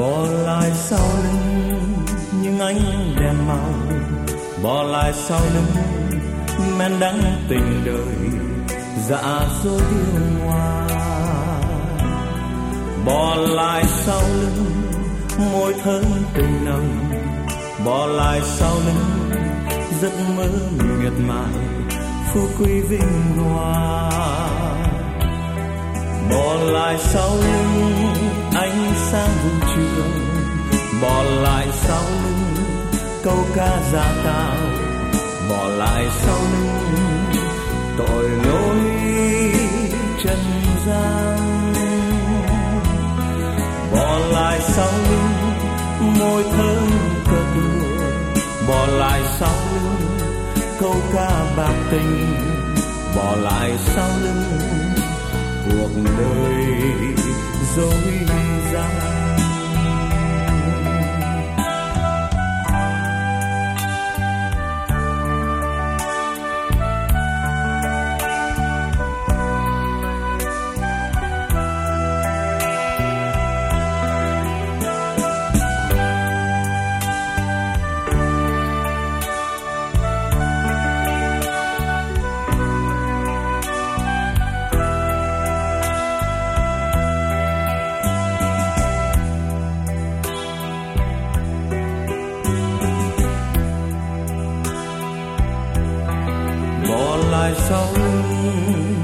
bỏ lại sau lưng những ánh đèn màu. Bỏ lại sau lưng men đắng tình đời. Dạ dối điều hoa. Bỏ lại sau lưng môi thơm tình nồng. Bỏ lại sau lưng giấc mơ miệt mài, phú quý vinh hoa. Bỏ lại sau lưng sau lưng, câu ca giả tạo bỏ lại sau lưng. Tội lỗi trần gian, bỏ lại sau lưng, môi thơm cờ đùa bỏ lại sau lưng, câu ca bạc tình. Bỏ lại sau lưng, cuộc đời dối gian.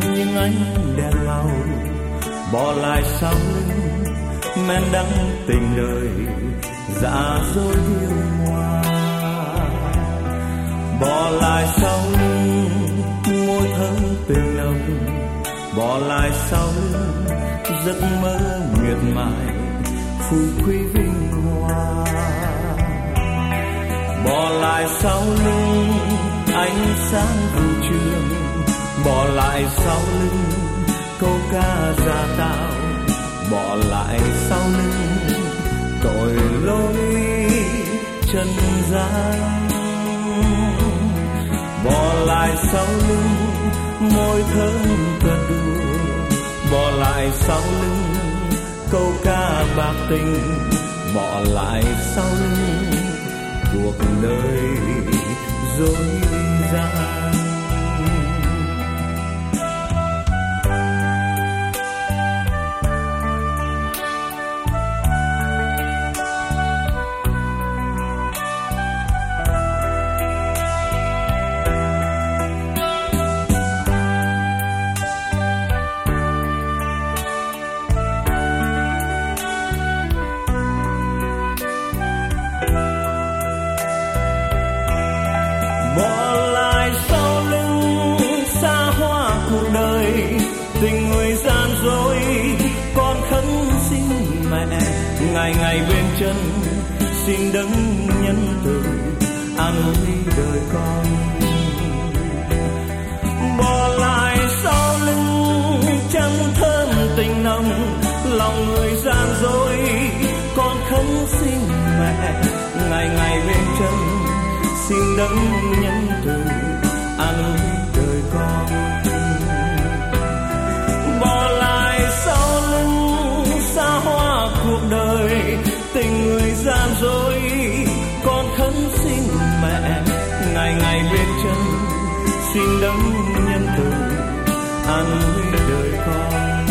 Nhưng anh đã lâu bỏ lại sau lưng men đắng tình đời giả dối yêu hoa bỏ lại sau lưng môi thơm tình nồng bỏ lại sau lưng giấc mơ miệt mài phú quý vinh hoa. Bỏ lại sau lưng ánh sáng vũ trường bỏ lại sau lưng câu ca giả tạo. Bỏ lại sau lưng tội lỗi trần gian. Bỏ lại sau lưng môi thơm cơn đùa. Bỏ lại sau lưng câu ca bạc tình. Bỏ lại sau lưng cuộc đời dối gian ngày ngày bên chân, xin đấng nhân từ an ủi đời con. Bỏ lại sau lưng chân thơm tình nồng, lòng người gian dối. Dài ngày bên chân xin đấng nhân từ an ủi đời con.